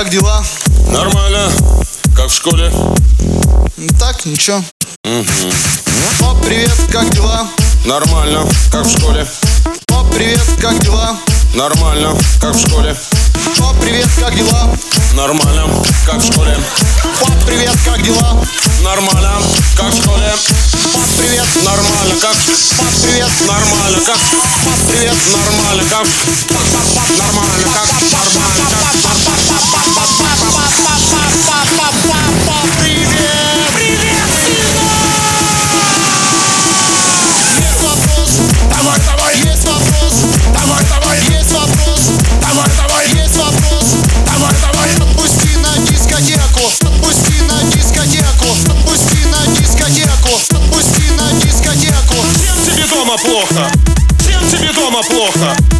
как дела? Нормально. Как в школе? Так, ничего. Пап, привет, как дела? Нормально. Как в школе? Пап, привет, как дела? Нормально. Как в школе? Пап, привет, как дела? Нормально. Как в школе? Пап, привет, как дела? Нормально. Как в школе? Пап, привет, Нормально. Как? пап, привет, Нормально. Как? пап, привет, Нормально. Как? Нормально плохо? Тебе дома плохо?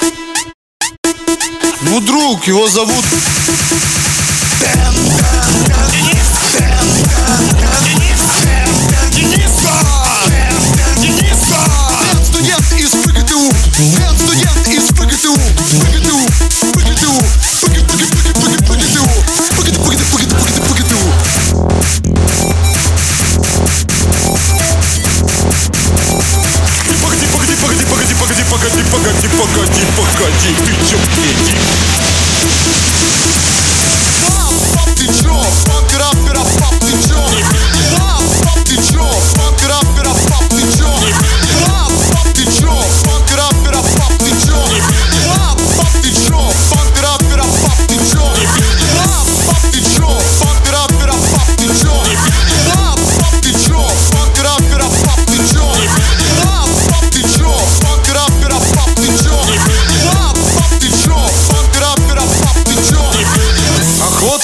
друг, его зовут Тенга, Тенга, Тенга.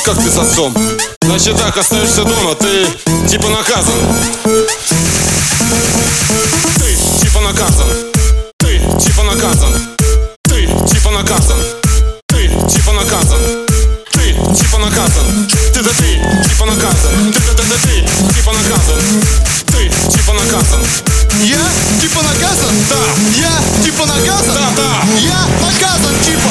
Как ты засом. Значит так, остаешься дома, ты типа наказан. Ты типа наказан. Ты типа наказан. Ты типа наказан. Ты типа наказан. Ты типа наказан. Ты да ты типа наказан. Ты да да да ты типа наказан. Ты типа наказан. Я типа наказан? Да. Я типа наказан? Да, да. Я наказан типа